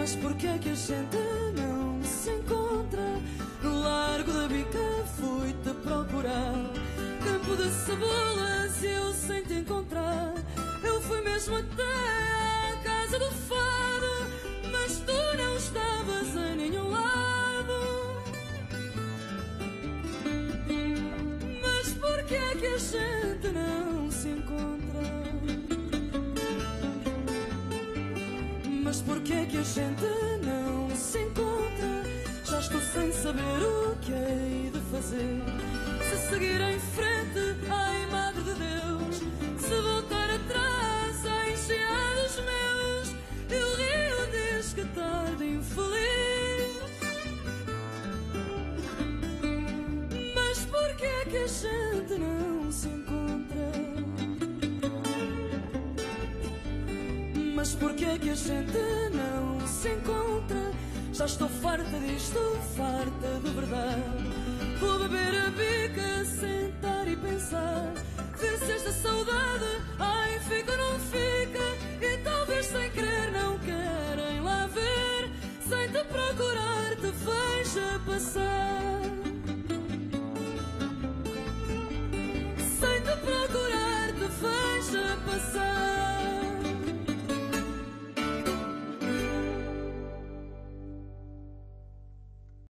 Mas porquê é que a gente não se encontra? No largo da bica fui-te procurar. Campo de cebolas eu sem te encontrar. Eu fui mesmo até à casa do fado, mas tu não estavas em nenhum lado. Mas porquê é que a gente não se encontra? Mas porquê é que a gente não se encontra? Já estou sem saber o que hei de fazer. Se seguir em frente, ai Madre de Deus, se voltar atrás, ai enxergar os meus, eu rio diz que tarde infeliz. Mas porquê é que a gente não se encontra? Mas por que é que a gente não se encontra? Já estou farta disto, farta de verdade. Vou beber a bica, sentar e pensar. Ver se esta saudade, ai, fica ou não fica. E talvez sem querer não querem lá ver. Sem te procurar, te veja passar.